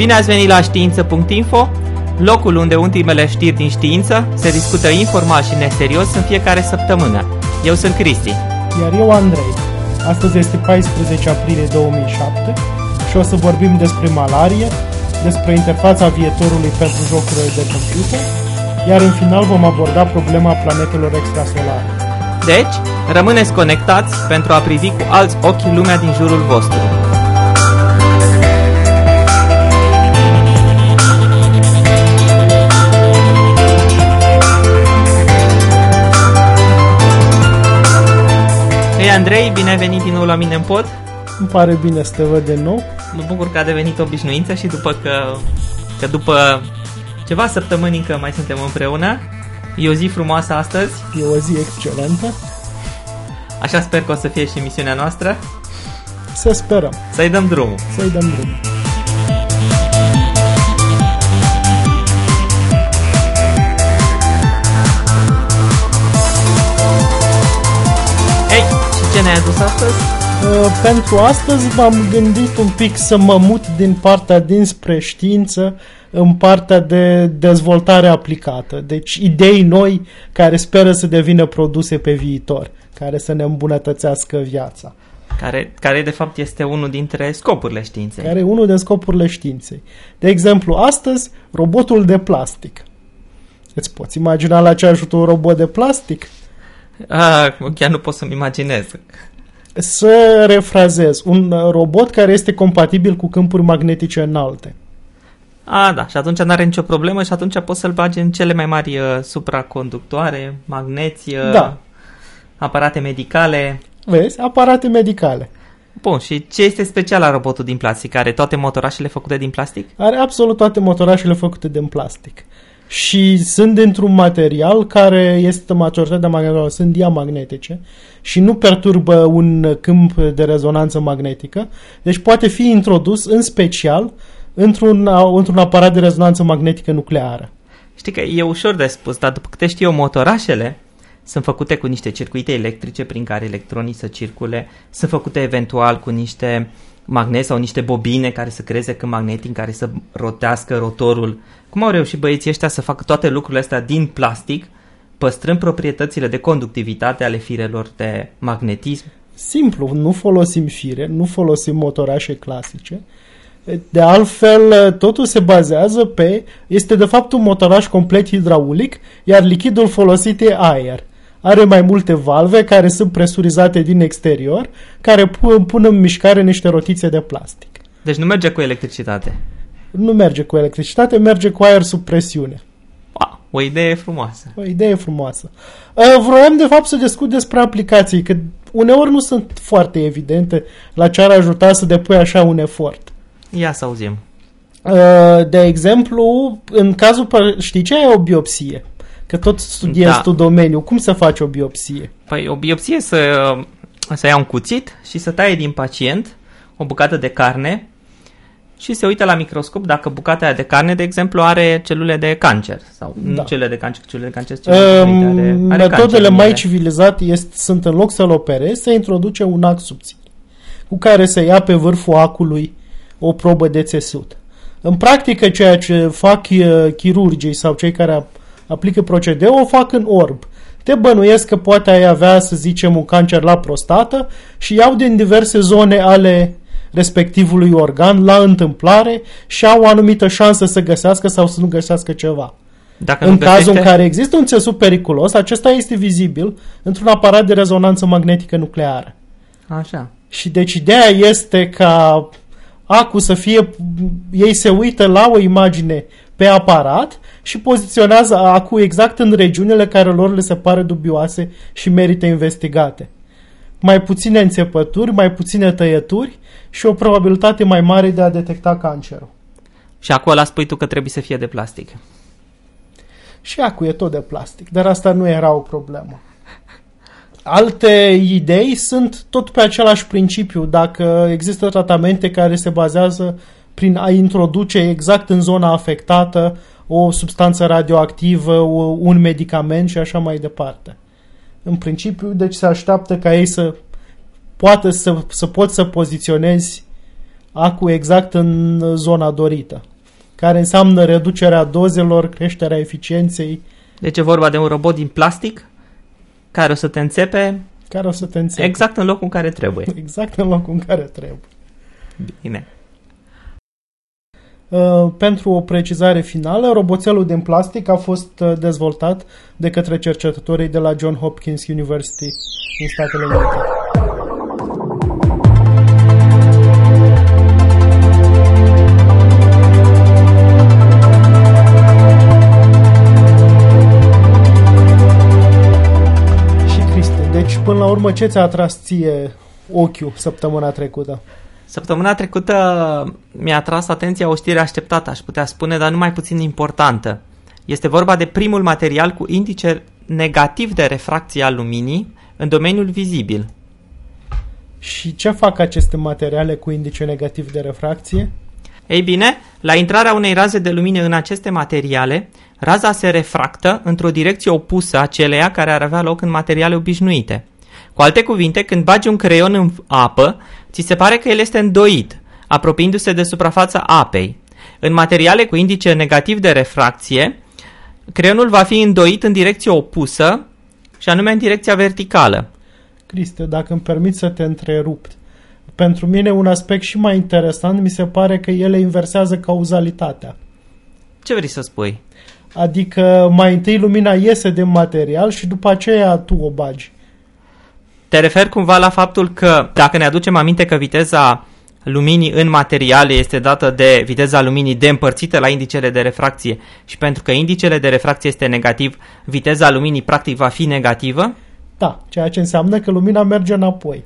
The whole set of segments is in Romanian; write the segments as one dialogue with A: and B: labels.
A: Bine ați venit la știință.info, locul unde ultimele știri din știință se discută informal și neserios în fiecare săptămână. Eu sunt Cristi.
B: Iar eu Andrei. Astăzi este 14 aprilie 2007 și o să vorbim despre malarie, despre interfața viitorului pentru jocurile de computer, iar în final vom aborda problema planetelor extrasolare.
A: Deci, rămâneți conectați pentru a privi cu alți ochi lumea din jurul vostru. Andrei, bine ai venit din nou la mine în pod.
B: Îmi pare bine să te văd de nou.
A: Mă bucur că a devenit obișnuință și după că, că după ceva săptămâni încă mai suntem împreună. E o zi frumoasă astăzi.
B: E o zi excelentă.
A: Așa sper că o să fie și misiunea noastră.
B: Să sperăm.
A: Să-i dăm drumul.
B: Să-i dăm drumul.
A: Adus astăzi?
B: Uh, pentru astăzi m-am gândit un pic să mă mut din partea dinspre știință în partea de dezvoltare aplicată. Deci idei noi care speră să devină produse pe viitor, care să ne îmbunătățească viața.
A: Care, care de fapt este unul dintre scopurile științei.
B: Care e unul din scopurile științei. De exemplu, astăzi, robotul de plastic. Îți poți imagina la ce ajută un robot de plastic?
A: Ah, chiar nu pot să-mi imaginez.
B: Să refrazez, un robot care este compatibil cu câmpuri magnetice înalte.
A: A, da, și atunci nu are nicio problemă și atunci poți să-l bagi în cele mai mari uh, supraconductoare, magneți, uh,
B: Da.
A: aparate medicale.
B: Vezi? Aparate medicale.
A: Bun, și ce este special la robotul din plastic? Are toate motorașele făcute din plastic?
B: Are absolut toate motorașele făcute din plastic. Și sunt dintr-un material care este majoritatea materialelor sunt diamagnetice și nu perturbă un câmp de rezonanță magnetică. Deci poate fi introdus în special într-un, într-un aparat de rezonanță magnetică nucleară.
A: Știi că e ușor de spus, dar după câte știu eu, motorașele sunt făcute cu niște circuite electrice prin care electronii să circule, sunt făcute eventual cu niște magnezi sau niște bobine care să creeze câmp magnetic, care să rotească rotorul. Cum au reușit băieții ăștia să facă toate lucrurile astea din plastic, păstrând proprietățile de conductivitate ale firelor de magnetism?
B: Simplu, nu folosim fire, nu folosim motorașe clasice. De altfel, totul se bazează pe... Este de fapt un motoraș complet hidraulic, iar lichidul folosit e aer. Are mai multe valve care sunt presurizate din exterior, care pun, pun în mișcare niște rotițe de plastic.
A: Deci nu merge cu electricitate.
B: Nu merge cu electricitate, merge cu aer sub presiune.
A: A, o idee frumoasă.
B: O idee frumoasă. Uh, Vroiam de fapt să discut despre aplicații, că uneori nu sunt foarte evidente la ce ar ajuta să depui așa un efort.
A: Ia să auzim.
B: Uh, De exemplu, în cazul, pă- știi ce e o biopsie? Că tot studiezi
A: Da.
B: tu domeniul. Cum să faci o biopsie?
A: Păi o biopsie să, să ia un cuțit și să taie din pacient o bucată de carne și se uită la microscop dacă bucata aia de carne, de exemplu, are celule de cancer. Sau
B: Da.
A: nu celule de cancer, celule de cancer, celule de
B: Um,
A: are, are
B: Metodele
A: cancer în
B: mai
A: ele.
B: civilizate este, sunt în loc să-l operezi, să introduce un ax subțire cu care să ia pe vârful acului o probă de țesut. În practică, ceea ce fac uh, chirurgii sau cei care ap- aplică procedeul, o fac în orb. Te bănuiesc că poate ai avea, să zicem, un cancer la prostată și iau din diverse zone ale respectivului organ la întâmplare și au o anumită șansă să găsească sau să nu găsească ceva.
A: Dacă
B: În
A: nu
B: cazul
A: găsește,
B: în care există un țesut periculos, acesta este vizibil într-un aparat de rezonanță magnetică nucleară.
A: Așa.
B: Și deci ideea este ca acu să fie, ei se uită la o imagine pe aparat și poziționează acu exact în regiunile care lor le se pare dubioase și merită investigate. Mai puține înțepături, mai puține tăieturi și o probabilitate mai mare de a detecta cancerul.
A: Și acolo spui tu că trebuie să fie de plastic.
B: Și acu e tot de plastic, dar asta nu era o problemă. Alte idei sunt tot pe același principiu. Dacă există tratamente care se bazează prin a introduce exact în zona afectată o substanță radioactivă, o- un medicament și așa mai departe. În principiu, deci se așteaptă ca ei să poată să, să poți să poziționezi acu exact în zona dorită. care înseamnă reducerea dozelor, creșterea eficienței,
A: Deci e vorba de un robot din plastic care o să te înțepe
B: care o să te înțepe.
A: exact în locul în care trebuie.
B: Exact în locul în care trebuie.
A: Bine.
B: Uh, pentru o precizare finală, roboțelul din plastic a fost uh, dezvoltat de către cercetătorii de la John Hopkins University din Statele Unite. Și Cristi, deci până la urmă ce ți-a atras ție ochiul săptămâna trecută?
A: Săptămâna trecută mi-a atras atenția o știre așteptată, aș putea spune, dar nu mai puțin importantă. Este vorba de primul material cu indice negativ de refracție al luminii în domeniul vizibil.
B: Și ce fac aceste materiale cu indice negativ de refracție?
A: Ei bine, la intrarea unei raze de lumină în aceste materiale, raza se refractă într-o direcție opusă aceleia care ar avea loc în materiale obișnuite. Cu alte cuvinte, când bagi un creion în apă, ți se pare că el este îndoit, apropiindu-se de suprafața apei. În materiale cu indice negativ de refracție, creionul va fi îndoit în direcție opusă, și anume în direcția verticală.
B: Criste, dacă îmi permit să te întrerup, pentru mine un aspect și mai interesant mi se pare că ele inversează cauzalitatea.
A: Ce vrei să spui?
B: Adică mai întâi lumina iese din material și după aceea tu o bagi.
A: Te refer cumva la faptul că, dacă ne aducem aminte că viteza luminii în materiale este dată de viteza luminii de împărțită la indicele de refracție și pentru că indicele de refracție este negativ, viteza luminii practic va fi negativă?
B: Da, ceea ce înseamnă că lumina merge înapoi.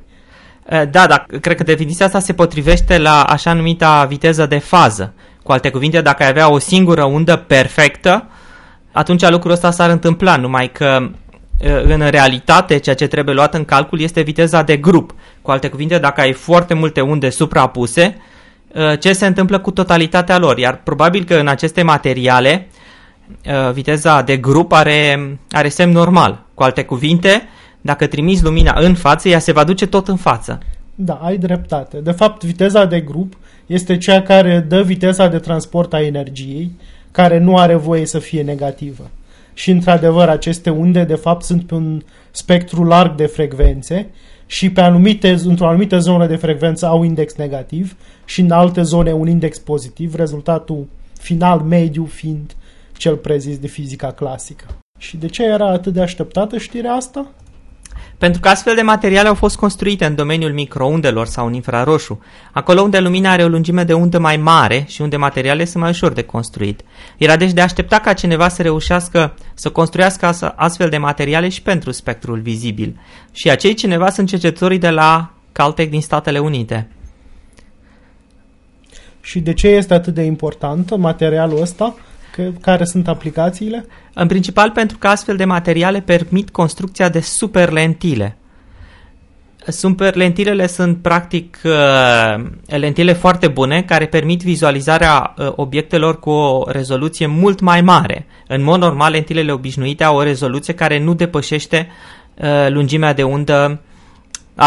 A: Eh, Da, dar cred că definiția asta se potrivește la așa numita viteză de fază. Cu alte cuvinte, dacă ai avea o singură undă perfectă, atunci lucrul ăsta s-ar întâmpla, numai că eh, în realitate ceea ce trebuie luat în calcul este viteza de grup. Cu alte cuvinte, dacă ai foarte multe unde suprapuse, eh, ce se întâmplă cu totalitatea lor? Iar probabil că în aceste materiale eh, viteza de grup are, are semn normal. Cu alte cuvinte, dacă trimiți lumina în față, ea se va duce tot în față.
B: Da, ai dreptate. De fapt, viteza de grup este cea care dă viteza de transport a energiei, care nu are voie să fie negativă. Și, într-adevăr, aceste unde, de fapt, sunt pe un spectru larg de frecvențe și pe anumite, într-o anumită zonă de frecvență au index negativ și în alte zone un index pozitiv, rezultatul final mediu fiind cel prezis de fizica clasică. Și de ce era atât de așteptată știrea asta?
A: Pentru că astfel de materiale au fost construite în domeniul microundelor sau în infraroșu, acolo unde lumina are o lungime de undă mai mare și unde materialele sunt mai ușor de construit. Era deci de aștepta ca cineva să reușească să construiască as- astfel de materiale și pentru spectrul vizibil. Și acei cineva sunt cercetătorii de la Caltech din Statele Unite.
B: Și de ce este atât de important materialul ăsta? Că, care sunt aplicațiile?
A: În principal pentru că astfel de materiale permit construcția de superlentile. Superlentilele sunt practic uh, lentile foarte bune care permit vizualizarea uh, obiectelor cu o rezoluție mult mai mare. În mod normal, lentilele obișnuite au o rezoluție care nu depășește uh, lungimea de undă a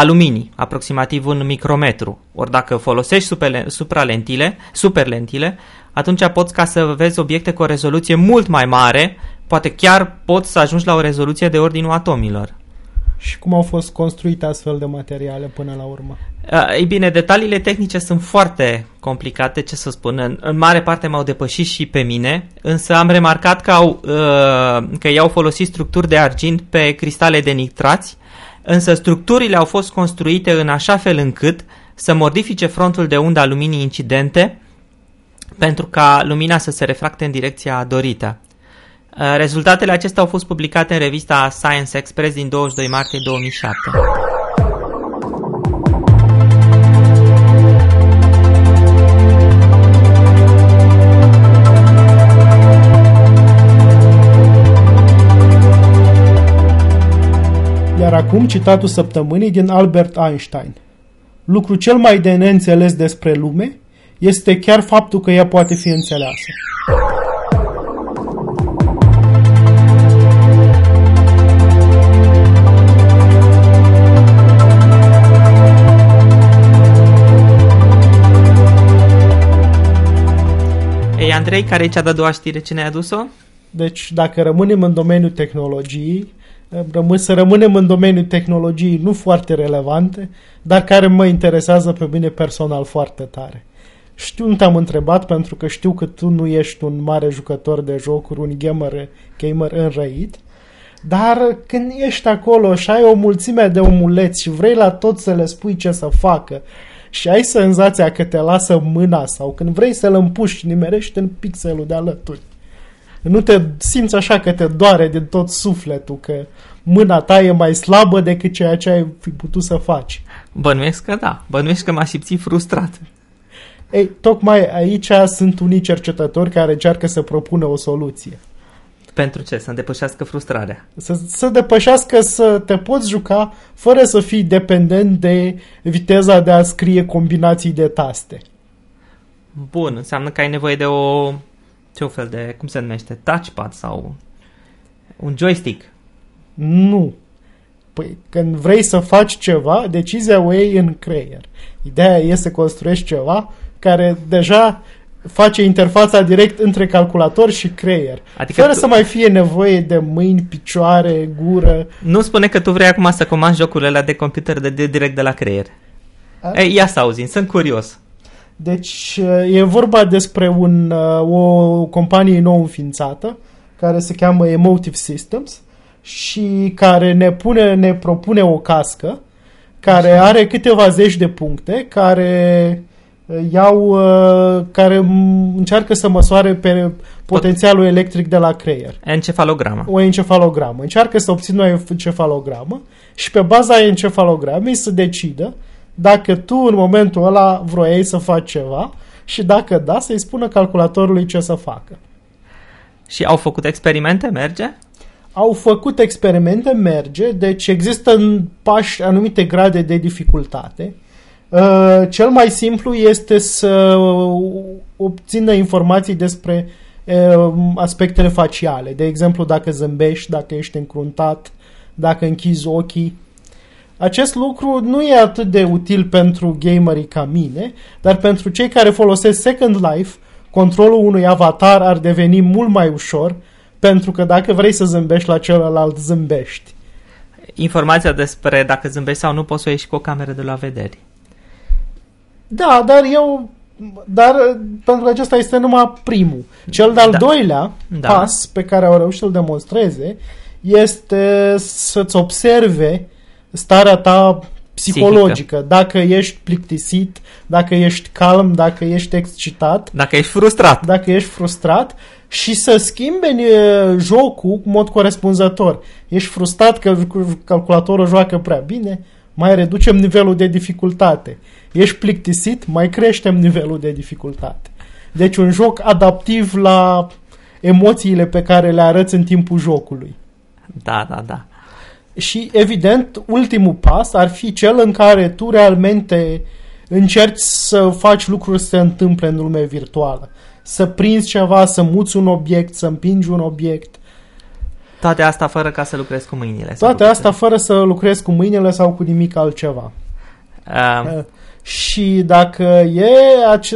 A: luminii, aproximativ un micrometru. Ori dacă folosești superle- supralentile, superlentile, atunci poți ca să vezi obiecte cu o rezoluție mult mai mare, poate chiar poți să ajungi la o rezoluție de ordinul atomilor.
B: Și cum au fost construite astfel de materiale până la urmă?
A: Uh, Ei bine, detaliile tehnice sunt foarte complicate, ce să spun. În, în mare parte m-au depășit și pe mine, însă am remarcat că, au, uh, că ei au folosit structuri de argint pe cristale de nitrați, însă structurile au fost construite în așa fel încât să modifice frontul de undă a luminii incidente pentru ca lumina să se refracte în direcția dorită. Uh, Rezultatele acestea au fost publicate în revista Science Express din 22 martie 2007.
B: Iar acum citatul săptămânii din Albert Einstein. Lucru cel mai de neînțeles despre lume este chiar faptul că ea poate fi înțeleasă.
A: Ei, Andrei, care e cea de-a doua știre? Cine ai adus-o?
B: Deci, dacă rămânem în domeniul tehnologiei, rămân, să rămânem în domeniul tehnologiei nu foarte relevante, dar care mă interesează pe mine personal foarte tare. Știu, nu te-am întrebat pentru că știu că tu nu ești un mare jucător de jocuri, un gamer, gamer înrăit, dar când ești acolo și ai o mulțime de omuleți și vrei la tot să le spui ce să facă și ai senzația că te lasă mâna sau când vrei să-l împuși, nimerești în pixelul de alături. Nu te simți așa că te doare din tot sufletul, că mâna ta e mai slabă decât ceea ce ai fi putut să faci.
A: Bănuiesc că da. Bănuiesc că m-a simțit frustrat.
B: Ei, tocmai aici sunt unii cercetători care încearcă să propună o soluție.
A: Pentru ce? Să depășească frustrarea.
B: Să, să depășească să te poți juca fără să fii dependent de viteza de a scrie combinații de taste.
A: Bun, înseamnă că ai nevoie de o... ce o fel de... cum se numește? Touchpad sau un joystick.
B: Nu. Păi când vrei să faci ceva, decizia o iei în creier. Ideea e să construiești ceva care deja face interfața direct între calculator și creier. Adică fără tu... să mai fie nevoie de mâini, picioare, gură.
A: Nu spune că tu vrei acum să comanzi jocurile alea de computer de, de direct de la creier. A? Ei, ia să auzim, sunt curios.
B: Deci e vorba despre un, o companie nou înființată care se cheamă Emotive Systems și care ne, pune, ne propune o cască care are câteva zeci de puncte, care iau, uh, care încearcă să măsoare pe potențialul electric de la creier.
A: Encefalogramă.
B: O encefalogramă. Încearcă să obțină o encefalogramă și pe baza encefalogramei să decidă dacă tu în momentul ăla vroiai să faci ceva și dacă da, să-i spună calculatorului ce să facă.
A: Și au făcut experimente? Merge?
B: Au făcut experimente, merge, deci există în pași anumite grade de dificultate. Uh, cel mai simplu este să obțină informații despre uh, aspectele faciale. De exemplu, dacă zâmbești, dacă ești încruntat, dacă închizi ochii. Acest lucru nu e atât de util pentru gamerii ca mine, dar pentru cei care folosesc Second Life, controlul unui avatar ar deveni mult mai ușor, pentru că dacă vrei să zâmbești la celălalt, zâmbești.
A: Informația despre dacă zâmbești sau nu poți să o ieși cu o cameră de la vedere.
B: Da, dar eu dar pentru că acesta este numai primul. Cel de-al da. doilea da. pas pe care au reușit să-l demonstreze este să-ți observe starea ta psihologică. Psihică. Dacă ești plictisit, dacă ești calm, dacă ești excitat.
A: Dacă ești frustrat.
B: Dacă ești frustrat și să schimbe jocul în mod corespunzător. Ești frustrat că calculatorul joacă prea bine, mai reducem nivelul de dificultate. Ești plictisit, mai creștem nivelul de dificultate. Deci un joc adaptiv la emoțiile pe care le arăți în timpul jocului.
A: Da, da, da.
B: Și evident, ultimul pas ar fi cel în care tu realmente încerci să faci lucruri să se întâmple în lumea virtuală. Să prinzi ceva, să muți un obiect, să împingi un obiect,
A: toate asta fără ca să lucrezi cu mâinile.
B: Toate asta fără să lucrezi cu mâinile sau cu nimic altceva. Um. Și dacă e,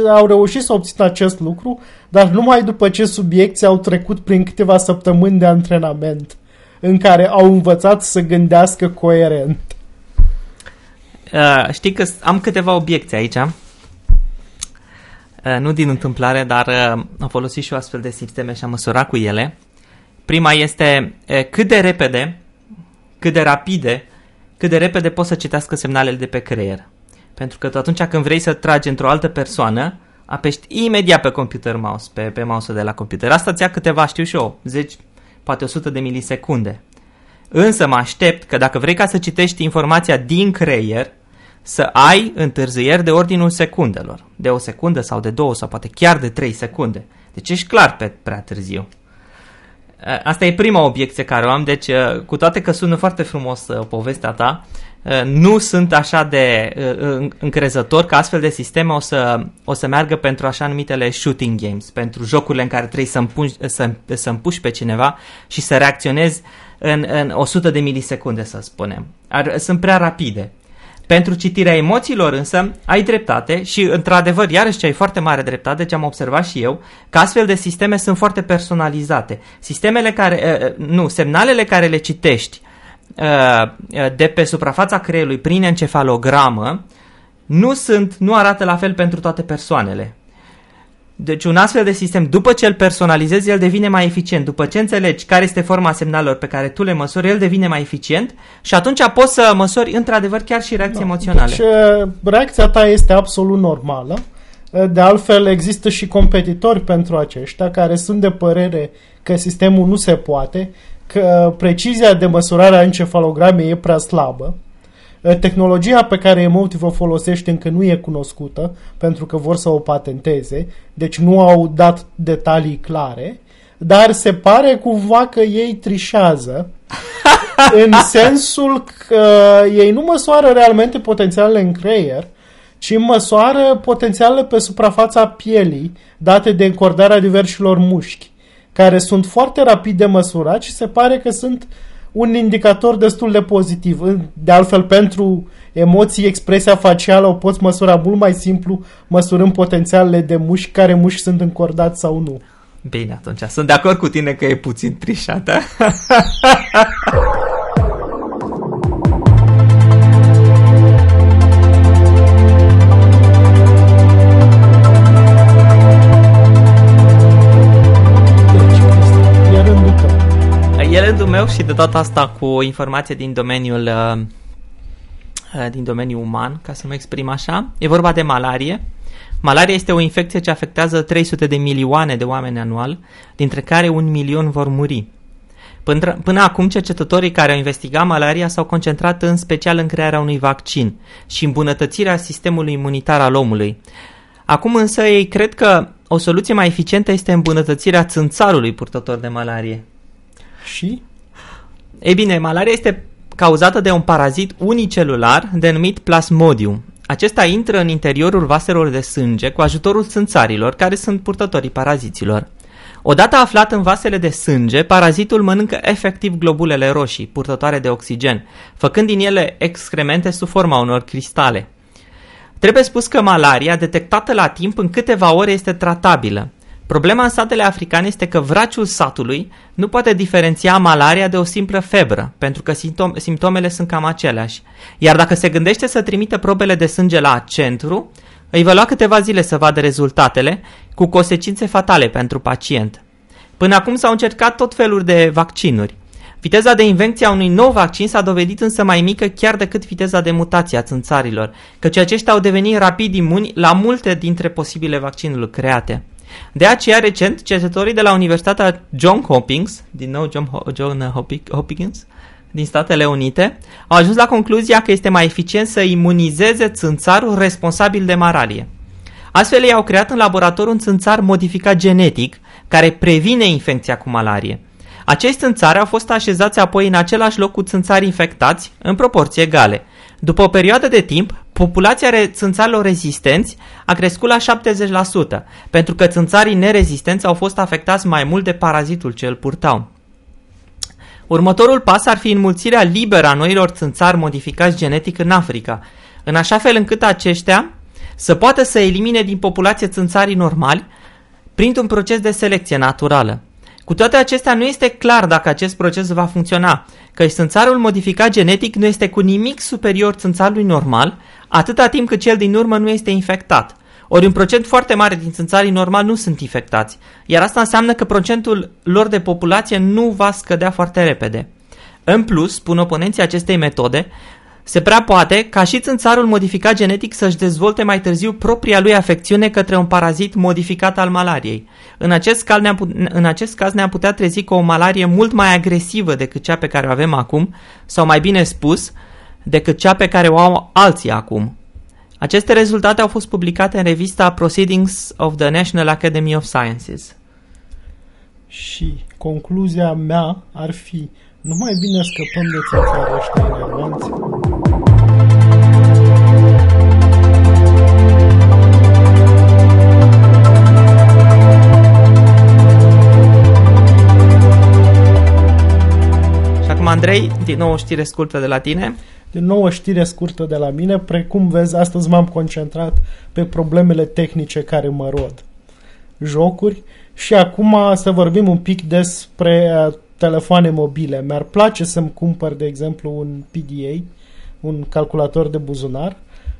B: au reușit să obțină acest lucru, dar numai după ce subiecții au trecut prin câteva săptămâni de antrenament în care au învățat să gândească coerent.
A: Uh, știi că am câteva obiecții aici. Uh, nu din întâmplare, dar uh, am folosit și o astfel de sisteme și am măsurat cu ele. Prima este cât de repede, cât de rapide, cât de repede poți să citească semnalele de pe creier. Pentru că tu atunci când vrei să tragi într-o altă persoană, apești imediat pe computer mouse, pe, pe mouse de la computer. Asta ți ia câteva, știu și eu, 10, poate 100 de milisecunde. Însă mă aștept că dacă vrei ca să citești informația din creier, să ai întârzieri de ordinul secundelor. De o secundă sau de două sau poate chiar de trei secunde. Deci ești clar pe prea târziu. Eh, asta e prima obiecție care o am, deci eh, cu toate că sună foarte frumos eh, povestea ta, nu sunt așa de încrezător că astfel de sisteme o să, o să meargă pentru așa numitele shooting games, pentru jocurile în care trebuie să împuși, să, să împuși pe cineva și să reacționezi în, în 100 de milisecunde, să spunem. Ar, sunt prea rapide. Pentru citirea emoțiilor însă ai dreptate și într-adevăr iarăși ce ai foarte mare dreptate, ce am observat și eu, că astfel de sisteme sunt foarte personalizate. Sistemele care, uh, nu, semnalele care le citești uh, de pe suprafața creierului prin encefalogramă nu sunt, nu arată la fel pentru toate persoanele. Deci un astfel de sistem, după ce îl personalizezi, el devine mai eficient. După ce înțelegi care este forma semnalelor pe care tu le măsori, el devine mai eficient și atunci poți să măsori într-adevăr chiar și reacții da. emoționale.
B: Deci uh, reacția ta este absolut normală. Uh, de altfel există și competitori pentru aceștia care sunt de părere că sistemul nu se poate, că precizia de măsurare a encefalogramei e prea slabă. Ă, tehnologia pe care Emotive o folosește încă nu e cunoscută, pentru că vor să o patenteze, deci nu au dat detalii clare, dar se pare cumva că ei trișează în sensul că ei nu măsoară realmente potențialele în creier, ci măsoară potențialele pe suprafața pielii date de încordarea diversilor mușchi, care sunt foarte rapid de măsurat și se pare că sunt uh, un indicator destul de pozitiv. De altfel, pentru emoții, expresia facială o poți măsura mult mai simplu, măsurând potențialele de mușchi, care mușchi sunt încordați sau nu.
A: Bine, atunci sunt de acord cu tine că e puțin trișată. meu și de data asta cu o informație din domeniul uh, uh, din domeniul uman, ca să mă exprim așa. E vorba de malarie. Malaria este o infecție ce afectează 300 de milioane de oameni anual, dintre care un milion vor muri. Până, până acum, cercetătorii care au investigat malaria s-au concentrat în special în crearea unui vaccin și îmbunătățirea sistemului imunitar al omului. Acum însă ei cred că o soluție mai eficientă este îmbunătățirea țânțarului purtător de malarie.
B: Și?
A: Ei bine, malaria este cauzată de un parazit unicelular denumit plasmodium. Acesta intră în interiorul vaselor de sânge cu ajutorul țânțarilor, care sunt purtătorii paraziților. Odată aflat în vasele de sânge, parazitul mănâncă efectiv globulele roșii, purtătoare de oxigen, făcând din ele excremente sub forma unor cristale. Trebuie spus că malaria, detectată la timp, în câteva ore este tratabilă. Problema în statele africane este că vraciul satului nu poate diferenția malaria de o simplă febră, pentru că simptom- simptomele sunt cam aceleași. Iar dacă se gândește să trimită probele de sânge la centru, îi va lua câteva zile să vadă rezultatele, cu consecințe fatale pentru pacient. Până acum s-au încercat tot felul de vaccinuri. Viteza de invenție a unui nou vaccin s-a dovedit însă mai mică chiar decât viteza de mutație a țânțarilor, căci aceștia au devenit rapid imuni la multe dintre posibile vaccinuri create. De aceea, recent, cercetătorii de la Universitatea John Hopkins, din nou John, Ho- John Hopkins, din Statele Unite, au ajuns la concluzia că este mai eficient să imunizeze țânțarul responsabil de malarie. Astfel, ei au creat în laborator un țânțar modificat genetic care previne infecția cu malarie. Acești țânțari au fost așezați apoi în același loc cu țânțari infectați, în proporții egale. După o perioadă de timp, populația țânțarilor rezistenți a crescut la 70%, pentru că țânțarii nerezistenți au fost afectați mai mult de parazitul ce îl purtau. Următorul pas ar fi înmulțirea liberă a noilor țânțari modificați genetic în Africa, în așa fel încât aceștia să poată să elimine din populație țânțarii normali printr-un proces de selecție naturală. Cu toate acestea, nu este clar dacă acest proces va funcționa, că țânțarul modificat genetic nu este cu nimic superior țânțarului normal, atâta timp cât cel din urmă nu este infectat. Ori un procent foarte mare din țânțarii normal nu sunt infectați, iar asta înseamnă că procentul lor de populație nu va scădea foarte repede. În plus, spun oponenții acestei metode, se prea poate ca și țânțarul modificat genetic să-și dezvolte mai târziu propria lui afecțiune către un parazit modificat al malariei. În acest, caz ne-am, în acest caz ne-am putea trezi cu o malarie mult mai agresivă decât cea pe care o avem acum, sau mai bine spus, decât cea pe care o au alții acum. Aceste rezultate au fost publicate în revista Proceedings of the National Academy of Sciences.
B: Și concluzia mea ar fi, nu mai bine scăpăm de țățarii ăștia enervanți?
A: Andrei, din nou o știre scurtă de la tine.
B: Din nou o știre scurtă de la mine, precum vezi, astăzi m-am concentrat pe problemele tehnice care mă rod. Jocuri și acum să vorbim un pic despre uh, telefoane mobile. Mi-ar place să-mi cumpăr, de exemplu, un PDA, un calculator de buzunar.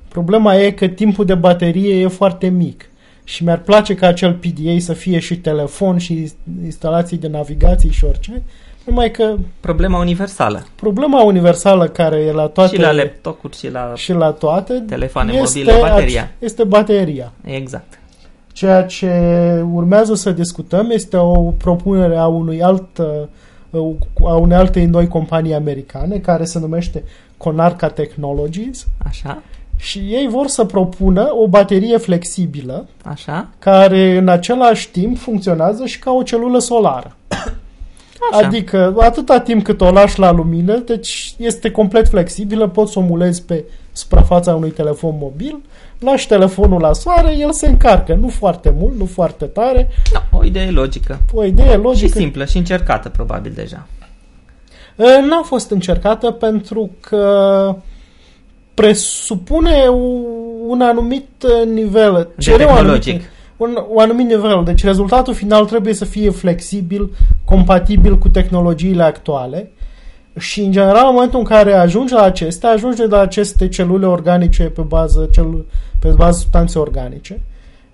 B: Problema e că timpul de baterie e foarte mic și mi-ar place ca acel PDA să fie și telefon și instalații de navigație și orice, numai că...
A: Problema universală.
B: Problema universală care e la toate...
A: Și la laptopuri și la,
B: și la toate
A: telefoane mobile, bateria.
B: Este bateria.
A: Exact.
B: Ceea ce urmează să discutăm este o propunere a unui alt a unei alte noi companii americane care se numește Conarca Technologies.
A: Așa.
B: Și ei vor să propună o baterie flexibilă
A: Așa.
B: care în același timp funcționează și ca o celulă solară. Așa. Adică atâta timp cât o lași la lumină, deci este complet flexibilă, poți să o mulezi pe suprafața unui telefon mobil, lași telefonul la soare, el se încarcă, nu foarte mult, nu foarte tare.
A: No, o idee logică.
B: O idee logică.
A: Și simplă și încercată probabil deja.
B: N-a fost încercată pentru că presupune un anumit nivel.
A: De tehnologic.
B: Un, un anumit nivel. Deci rezultatul final trebuie să fie flexibil, compatibil cu tehnologiile actuale și, în general, în momentul în care ajungi la acestea, ajunge la aceste celule organice pe bază, cel, pe bază substanțe organice,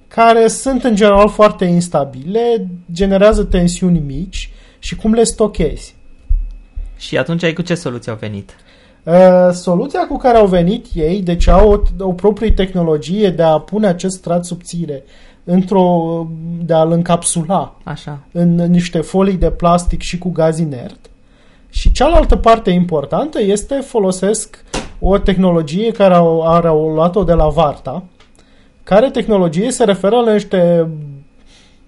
B: care sunt, în general, foarte instabile, generează tensiuni mici și cum le stochezi.
A: Și atunci ai cu ce soluție au venit?
B: Uh, soluția cu care au venit ei, deci au o, o proprie tehnologie de a pune acest strat subțire într-o, de a-l încapsula
A: Așa.
B: în niște folii de plastic și cu gaz inert. Și cealaltă parte importantă este folosesc o tehnologie care au, au luat-o de la Varta, care tehnologie se referă la niște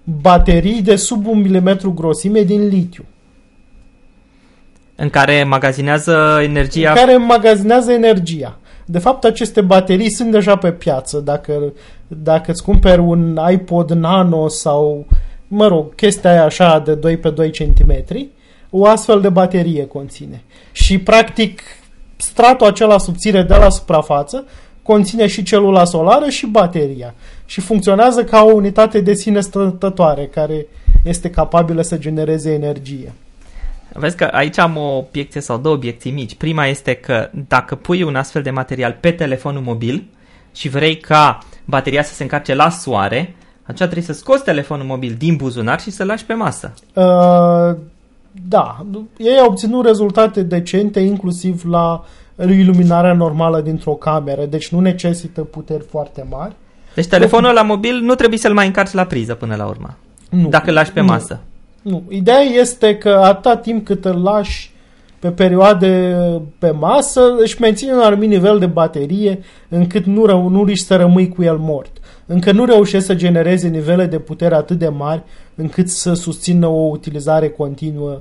B: baterii de sub un milimetru grosime din litiu.
A: În care magazinează energia?
B: În care magazinează energia. De fapt, aceste baterii sunt deja pe piață. Dacă, dacă îți cumperi un iPod Nano sau, mă rog, chestia aia așa de 2 pe 2 cm, o astfel de baterie conține. Și, practic, stratul acela subțire de la suprafață conține și celula solară și bateria. Și funcționează ca o unitate de sine stătătoare care este capabilă să genereze energie.
A: Vezi că aici am o obiecție sau două obiecții mici. Prima este că dacă pui un astfel de material pe telefonul mobil și vrei ca bateria să se încarce la soare, atunci trebuie să scoți telefonul mobil din buzunar și să-l lași pe masă.
B: Uh, da, ei au obținut rezultate decente inclusiv la iluminarea normală dintr-o cameră, deci nu necesită puteri foarte mari.
A: Deci telefonul la mobil nu trebuie să-l mai încarci la priză până la urmă, nu, dacă îl lași pe
B: nu.
A: masă.
B: Nu. Ideea este că atâta timp cât îl lași pe perioade pe masă, își menține un anumit nivel de baterie încât nu, ră, nu riști să rămâi cu el mort. Încă nu reușește să genereze nivele de putere atât de mari încât să susțină o utilizare continuă.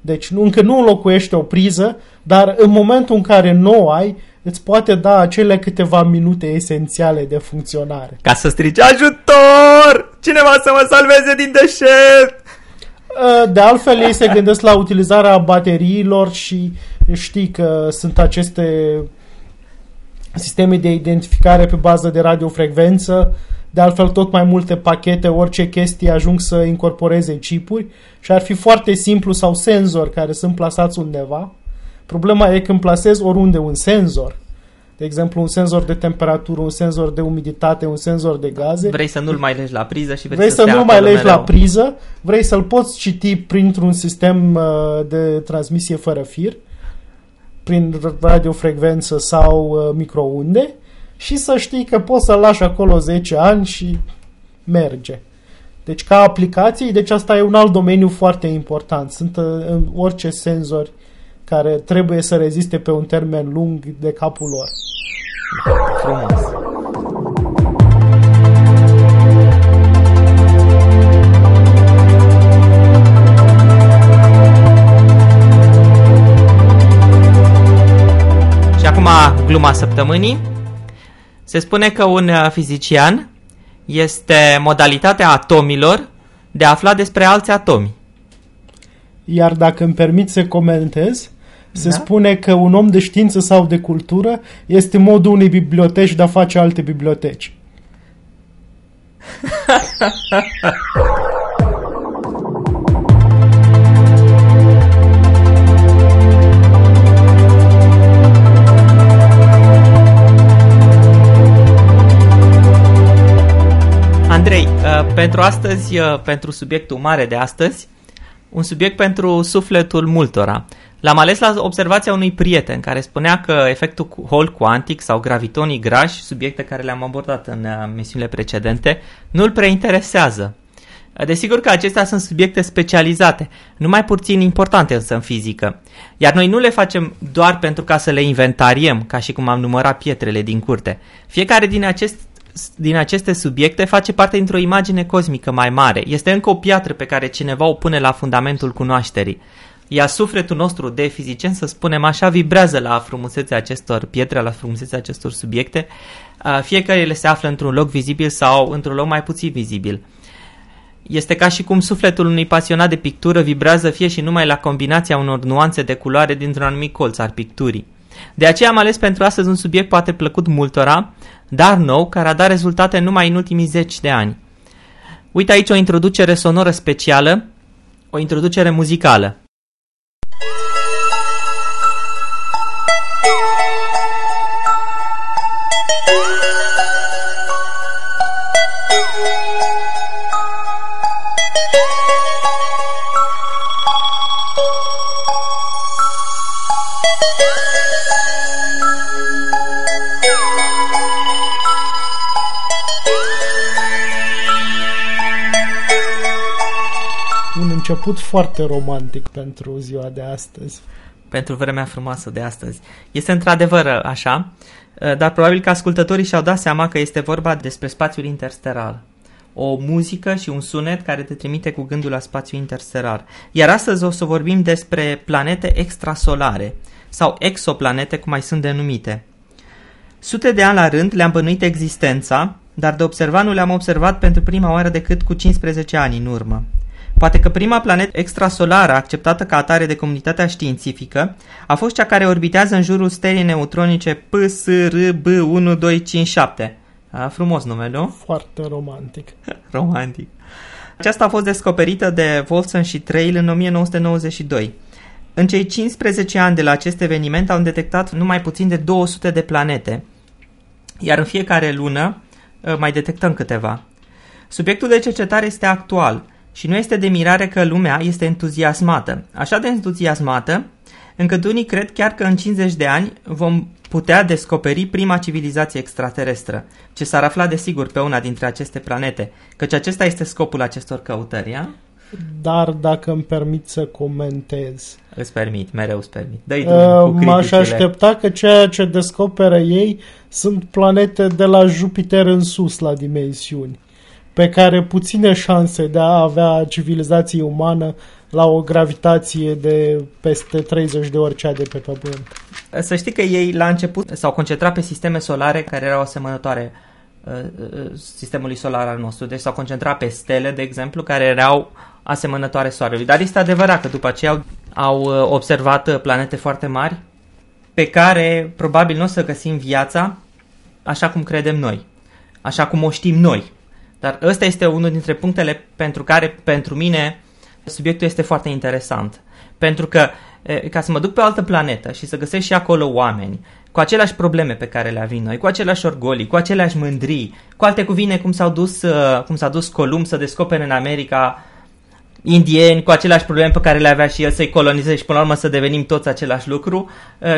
B: Deci nu, încă nu înlocuiește o priză, dar în momentul în care nu o ai, îți poate da acele câteva minute esențiale de funcționare.
A: Ca să strici ajutor! Cineva să mă salveze din deșert!
B: Uh, de altfel, ei se gândesc la utilizarea bateriilor și știi că sunt aceste sisteme de identificare pe bază de radiofrecvență. De altfel, tot mai multe pachete, orice chestie ajung să incorporeze chipuri și ar fi foarte simplu sau senzori care sunt plasați undeva. Problema e când plasezi oriunde un senzor, de exemplu, un senzor de temperatură, un senzor de umiditate, un senzor de gaze.
A: Vrei să nu-l mai legi la priză și vrei,
B: vrei
A: să,
B: să nu-l mai legi
A: mereu.
B: la priză, vrei să-l poți citi printr-un sistem uh, de transmisie fără fir, prin radiofrecvență sau uh, microunde și să știi că poți să-l lași acolo 10 ani și merge. Deci ca aplicații, deci asta e un alt domeniu foarte important. Sunt uh, orice senzori care trebuie să reziste pe un termen lung de capul lor.
A: Frumos. Și acum gluma săptămânii. Se spune că un uh, fizician este modalitatea atomilor de a afla despre alți atomi.
B: Iar dacă îmi permit să comentez, Se da? spune că un om de știință sau de cultură este modul unei biblioteci de a face alte biblioteci.
A: Andrei, uh, pentru astăzi, uh, pentru subiectul mare de astăzi, un subiect pentru sufletul multora. L-am ales la observația unui prieten care spunea că efectul Hall cuantic sau gravitonii grași, subiecte care le-am abordat în uh, misiunile precedente, nu-l prea interesează. Desigur că acestea sunt subiecte specializate, numai puțin importante însă în fizică. Iar noi nu le facem doar pentru ca să le inventariem, ca și cum am numărat pietrele din curte. Fiecare din acest din aceste subiecte face parte dintr-o imagine cosmică mai mare. Este încă o piatră pe care cineva o pune la fundamentul cunoașterii. Iar sufletul nostru de fizician, să spunem așa, vibrează la frumusețea acestor pietre, la frumusețea acestor subiecte. Fiecare le se află într-un loc vizibil sau într-un loc mai puțin vizibil. Este ca și cum sufletul unui pasionat de pictură vibrează fie și numai la combinația unor nuanțe de culoare dintr-un anumit colț al picturii. De aceea am ales pentru astăzi un subiect poate plăcut multora, dar nou, care a dat rezultate numai în ultimii zeci de ani. Uite aici o introducere sonoră specială, o introducere muzicală. Thank you.
B: Început foarte romantic pentru ziua de astăzi.
A: Pentru vremea frumoasă de astăzi. Este într-adevăr așa, dar probabil că ascultătorii și-au dat seama că este vorba despre spațiul interstelar. O muzică și un sunet care te trimite cu gândul la spațiul interstelar. Iar astăzi o să vorbim despre planete extrasolare sau exoplanete, cum mai sunt denumite. Sute de ani la rând le-am bănuit existența, dar de observat nu le-am observat pentru prima oară decât cu 15 ani în urmă. Poate că prima planetă extrasolară acceptată ca atare de comunitatea științifică a fost cea care orbitează în jurul stelei neutronice PSRB 1257. A, frumos numele, nu?
B: Foarte romantic.
A: romantic. Aceasta a fost descoperită de Wolfson și Trail în 1992. În cei 15 ani de la acest eveniment au detectat numai puțin de 200 de planete, iar în fiecare lună ă, mai detectăm câteva. Subiectul de cercetare este actual – și nu este de mirare că lumea este entuziasmată. Așa de entuziasmată, încât unii cred chiar că în 50 de ani vom putea descoperi prima civilizație extraterestră, ce s-ar afla desigur pe una dintre aceste planete, căci acesta este scopul acestor căutări, ia?
B: Dar dacă îmi permit să comentez...
A: Îți permit, mereu îți permit.
B: Dă-i uh, M-aș aștepta că ceea ce descoperă ei sunt planete de la Jupiter în sus la dimensiuni pe care puține șanse de a avea civilizație umană la o gravitație de peste 30 de ori cea de pe Pământ.
A: Să știi că ei la început s-au concentrat pe sisteme solare care erau asemănătoare uh, uh, sistemului solar al nostru. Deci s-au concentrat pe stele, de exemplu, care erau asemănătoare Soarelui. Dar este adevărat că după aceea au, au uh, observat planete foarte mari pe care probabil nu o să găsim viața așa cum credem noi, așa cum o știm noi. Dar ăsta este unul dintre punctele pentru care, pentru mine, subiectul este foarte interesant. Pentru că, ca să mă duc pe o altă planetă și să găsesc și acolo oameni cu aceleași probleme pe care le avem noi, cu aceleași orgolii, cu aceleași mândrii, cu alte cuvine cum, s-au dus, cum s-a dus Columb să descopere în America indieni cu aceleași probleme pe care le avea și el să-i colonizeze și până la urmă să devenim toți același lucru,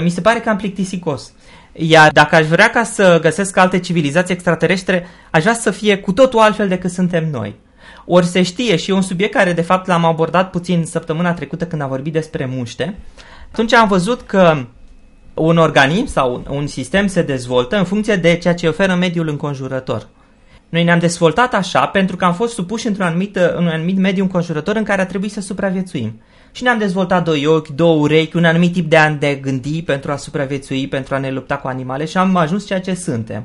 A: mi se pare cam plictisicos. Iar dacă aș vrea ca să găsesc alte civilizații extraterestre, aș vrea să fie cu totul altfel decât suntem noi. Ori se știe și e un subiect care de fapt l-am abordat puțin săptămâna trecută când am vorbit despre muște. Atunci am văzut că un organism sau un sistem se dezvoltă în funcție de ceea ce oferă mediul înconjurător. Noi ne-am dezvoltat așa pentru că am fost supuși într-un anumit, un anumit mediu înconjurător în care a trebuit să supraviețuim și ne-am dezvoltat doi ochi, două urechi, un anumit tip de a de gândi pentru a supraviețui, pentru a ne lupta cu animale și am ajuns ceea ce suntem.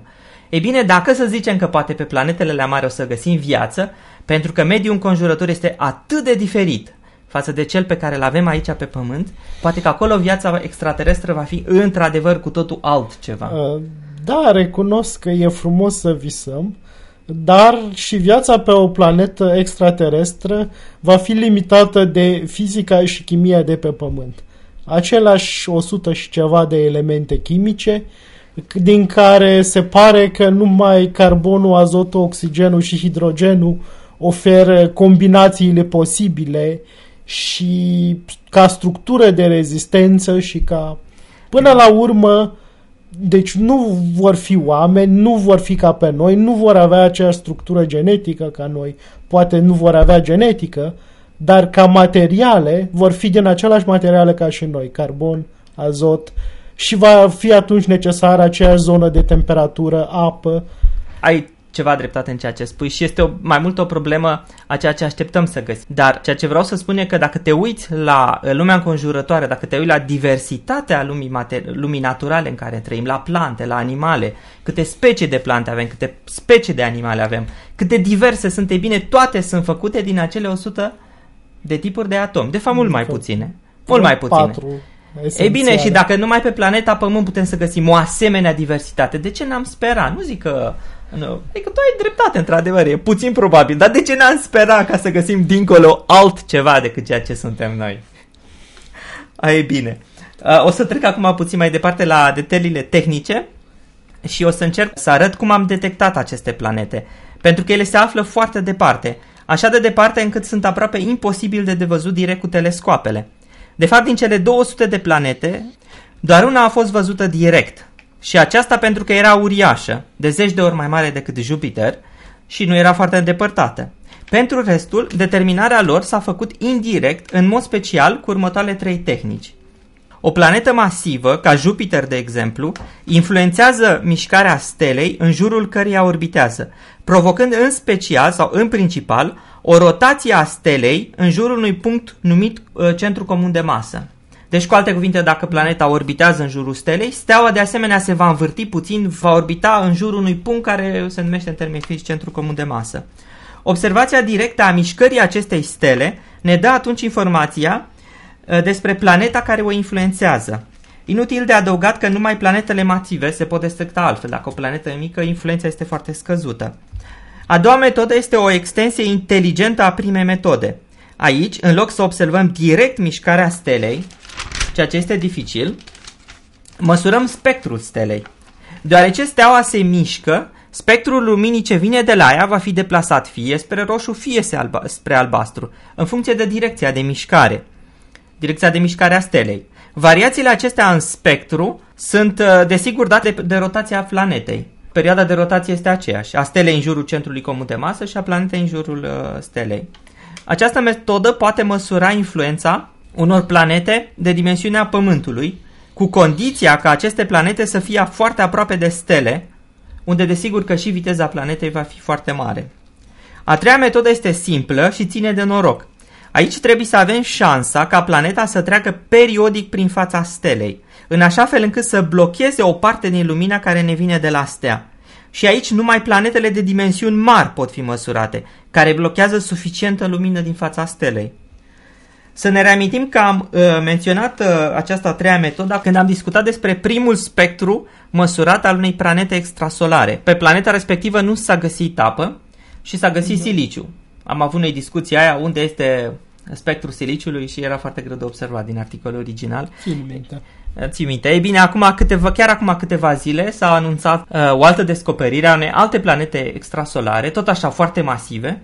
A: Ei bine, dacă să zicem că poate pe planetele la mare o să găsim viață, pentru că mediul înconjurător este atât de diferit față de cel pe care îl avem aici pe Pământ, poate că acolo viața extraterestră va fi într-adevăr cu totul altceva.
B: Uh, da, recunosc că e frumos să visăm, dar și viața pe o planetă extraterestră va fi limitată de fizica și chimia de pe Pământ. Același 100 și ceva de elemente chimice, din care se pare că numai carbonul, azotul, oxigenul și hidrogenul oferă combinațiile posibile și ca structură de rezistență și ca până la urmă deci nu vor fi oameni, nu vor fi ca pe noi, nu vor avea aceeași structură genetică ca noi, poate nu vor avea genetică, dar ca materiale vor fi din același materiale ca și noi, carbon, azot. Și va fi atunci necesară aceeași zonă de temperatură, apă.
A: Ai ceva dreptate în ceea ce spui și este o, mai mult o problemă a ceea ce așteptăm să găsim. Dar ceea ce vreau să spun e că dacă te uiți la lumea înconjurătoare, dacă te uiți la diversitatea lumii, mater- lumii naturale în care trăim, la plante, la animale, câte specii de plante avem, câte specii de animale avem, câte diverse sunt, ei bine, toate sunt făcute din acele 100 de tipuri de atomi. De fapt, mult mai puține. Mult mai puține.
B: Patru
A: Ei bine, și dacă numai pe planeta Pământ putem să găsim o asemenea diversitate, de ce n-am sperat? Nu zic că nu. Adică tu ai dreptate, într-adevăr, e puțin probabil, dar de ce n-am sperat ca să găsim dincolo altceva decât ceea ce suntem noi? Ai bine. O să trec acum puțin mai departe la detaliile tehnice și o să încerc să arăt cum am detectat aceste planete, pentru că ele se află foarte departe, așa de departe încât sunt aproape imposibil de văzut direct cu telescoapele. De fapt, din cele 200 de planete, doar una a fost văzută direct, și aceasta pentru că era uriașă, de zeci de ori mai mare decât Jupiter și nu era foarte îndepărtată. Pentru restul, determinarea lor s-a făcut indirect, în mod special, cu următoarele trei tehnici. O planetă masivă, ca Jupiter de exemplu, influențează mișcarea stelei în jurul căreia orbitează, provocând în special sau în principal o rotație a stelei în jurul unui punct numit uh, centru comun de masă. Deci, cu alte cuvinte, dacă planeta orbitează în jurul stelei, steaua de asemenea se va învârti puțin, va orbita în jurul unui punct care se numește în termeni fizici centru comun de masă. Observația directă a mișcării acestei stele ne dă atunci informația uh, despre planeta care o influențează. Inutil de adăugat că numai planetele masive se pot detecta altfel. Dacă o planetă e mică, influența este foarte scăzută. A doua metodă este o extensie inteligentă a primei metode. Aici, în loc să observăm direct mișcarea stelei, ceea ce este dificil, măsurăm spectrul stelei. Deoarece steaua se mișcă, spectrul luminii ce vine de la ea va fi deplasat fie spre roșu, fie spre albastru, în funcție de direcția de mișcare. Direcția de mișcare a stelei. Variațiile acestea în spectru sunt, uh, desigur, date de rotația planetei. Perioada de rotație este aceeași, a stelei în jurul centrului comun de masă și a planetei în jurul uh, stelei. Această metodă poate măsura influența unor planete de dimensiunea Pământului, cu condiția ca aceste planete să fie foarte aproape de stele, unde desigur că și viteza planetei va fi foarte mare. A treia metodă este simplă și ține de noroc. Aici trebuie să avem șansa ca planeta să treacă periodic prin fața stelei, în așa fel încât să blocheze o parte din lumina care ne vine de la stea. Și aici numai planetele de dimensiuni mari pot fi măsurate, care blochează suficientă lumină din fața stelei. Să ne reamintim că am uh, menționat uh, această a treia metodă când am discutat despre primul spectru măsurat al unei planete extrasolare. Pe planeta respectivă nu s-a găsit apă și s-a găsit da. siliciu. Am avut noi discuția aia unde este spectrul siliciului și era foarte greu de observat din articolul original.
B: Țin minte.
A: Ții minte. Ei bine, acum câteva, chiar acum câteva zile s-a anunțat uh, o altă descoperire a unei alte planete extrasolare, tot așa foarte masive,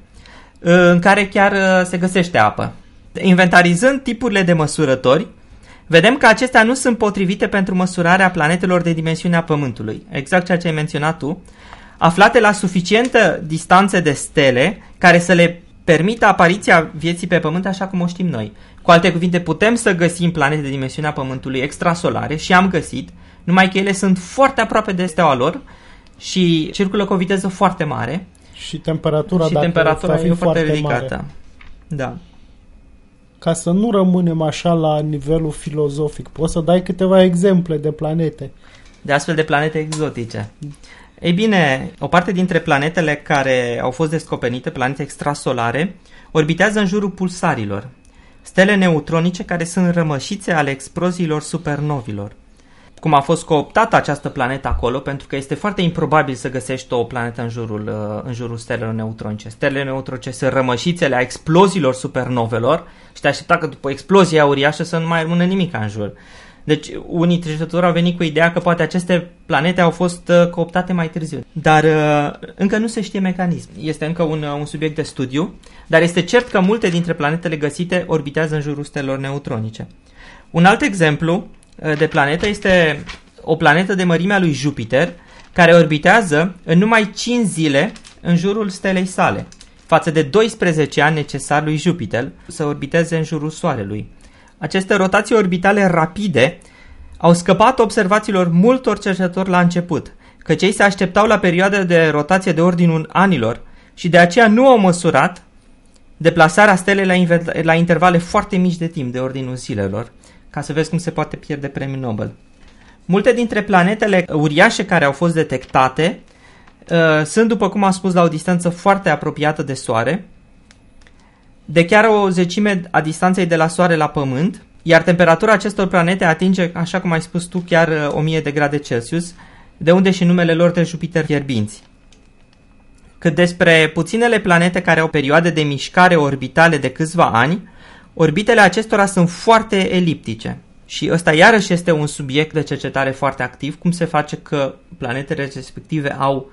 A: uh, în care chiar uh, se găsește apă. Inventarizând tipurile de măsurători, vedem că acestea nu sunt potrivite pentru măsurarea planetelor de dimensiunea Pământului, exact ceea ce ai menționat tu, aflate la suficientă distanță de stele care să le permită apariția vieții pe Pământ așa cum o știm noi. Cu alte cuvinte, putem să găsim planete de dimensiunea Pământului extrasolare și am găsit, numai că ele sunt foarte aproape de steaua lor și circulă cu o viteză foarte mare.
B: Și temperatura,
A: și temperatura fiind foarte ridicată. Mare. Da
B: ca să nu rămânem așa la nivelul filozofic. Poți să dai câteva exemple de planete.
A: De astfel de planete exotice. Ei bine, o parte dintre planetele care au fost descoperite, planete extrasolare, orbitează în jurul pulsarilor. stele neutronice care sunt rămășițe ale exploziilor supernovilor. Cum a fost cooptată această planetă acolo, pentru că este foarte improbabil să găsești o planetă în jurul, uh, în jurul stelelor neutronice. Stelele neutronice sunt rămășițele a exploziilor supernovelor și te aștepta că după explozia uriașă să nu mai rămână nimic în jur. Deci unii cercetători au venit cu ideea că poate aceste planete au fost uh, cooptate mai târziu. Dar uh, încă nu se știe mecanism. Este încă un, uh, un subiect de studiu, dar este cert că multe dintre planetele găsite orbitează în jurul stelor neutronice. Un alt exemplu uh, de planetă este o planetă de mărimea lui Jupiter, care orbitează în numai 5 zile în jurul stelei sale, față de 12 ani necesar lui Jupiter să orbiteze în jurul Soarelui. Aceste rotații orbitale rapide au scăpat observațiilor multor cercetători la început, că cei se așteptau la perioade de rotație de ordinul anilor și de aceea nu au măsurat deplasarea stelei la, inver- la intervale foarte mici de timp, de ordinul zilelor, ca să vezi cum se poate pierde premiul Nobel. Multe dintre planetele uriașe care au fost detectate uh, sunt, după cum am spus, la o distanță foarte apropiată de Soare, de chiar o zecime a distanței de la Soare la Pământ, iar temperatura acestor planete atinge, așa cum ai spus tu, chiar uh, 1000 de grade Celsius, de unde și numele lor de Jupiter fierbinți. Cât despre puținele planete care au perioade de mișcare orbitale de câțiva ani, orbitele acestora sunt foarte eliptice. Și ăsta iarăși este un subiect de cercetare foarte activ, cum se face că planetele respective au,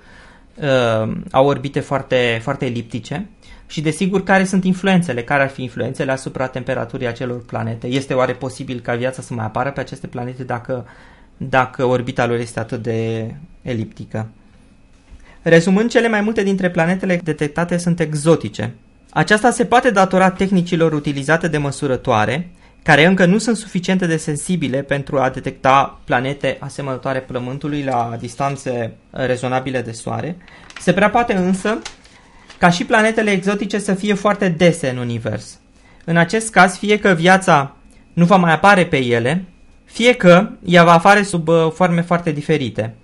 A: uh, au orbite foarte, foarte eliptice și desigur care sunt influențele, care ar fi influențele asupra temperaturii acelor planete. Este oare posibil ca viața să mai apară pe aceste planete dacă, dacă orbita lor este atât de eliptică? Rezumând, cele mai multe dintre planetele detectate sunt exotice. Aceasta se poate datora tehnicilor utilizate de măsurătoare, care încă nu sunt suficiente de sensibile pentru a detecta planete asemănătoare Pământului la distanțe rezonabile de Soare. Se prea poate însă ca și planetele exotice să fie foarte dese în univers. În acest caz, fie că viața nu va mai apare pe ele, fie că ea va apare sub uh, forme foarte diferite.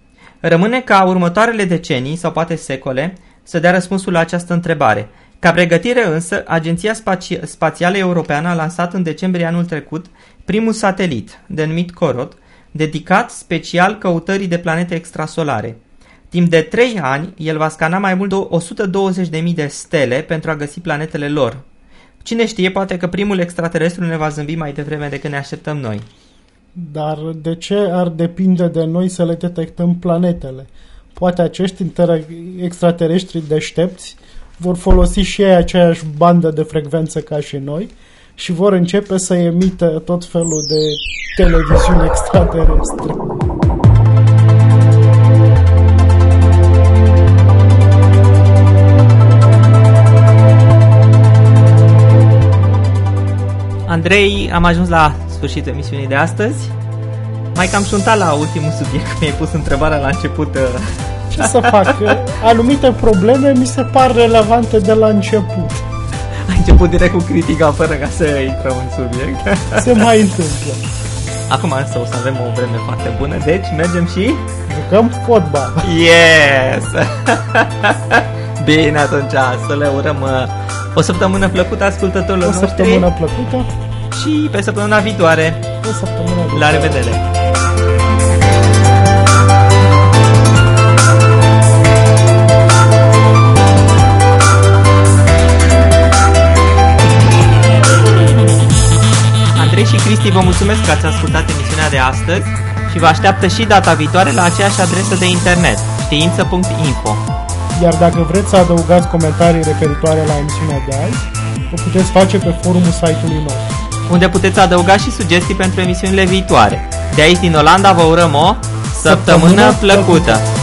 A: Rămâne ca următoarele decenii sau poate secole să dea răspunsul la această întrebare. Ca pregătire însă, Agenția Spaci- Spațială Europeană a lansat în decembrie anul trecut primul satelit, denumit COROT, dedicat special căutării de planete extrasolare. Timp de 3 ani, el va scana mai mult de 120.000 de stele pentru a găsi planetele lor. Cine știe, poate că primul extraterestru ne va zâmbi mai devreme decât ne așteptăm noi.
B: Dar de ce ar depinde de noi să le detectăm planetele? Poate acești inter- extraterestri deștepți vor folosi și ei aceeași bandă de frecvență ca și noi și vor începe să emită tot felul de televiziuni extraterestre.
A: Andrei, am ajuns la sfârșitul emisiunii de astăzi. Mai cam șuntat la ultimul subiect, mi-ai pus întrebarea la început. Uh,
B: Ce să fac? Anumite probleme mi se par relevante de la început.
A: Ai început direct cu critica fără ca să intrăm în subiect.
B: Se mai întâmplă.
A: Acum însă o să avem o vreme foarte bună, deci mergem și...
B: Jucăm fotbal.
A: Yes! Bine atunci, să le urăm uh, o săptămână plăcută ascultătorilor
B: O săptămână
A: noștri
B: plăcută.
A: și pe săptămâna viitoare.
B: O săptămână
A: La revedere! Cristi, vă mulțumesc că ați ascultat emisiunea de astăzi și vă așteaptă și data viitoare la aceeași adresă de internet, știință.info.
B: Iar dacă vreți să adăugați comentarii referitoare la emisiunea de azi, o puteți face pe forumul site-ului nostru.
A: unde puteți adăuga și sugestii pentru emisiunile viitoare. De aici din Olanda vă urăm o săptămână
B: Săptămână
A: plăcută!
B: plăcută.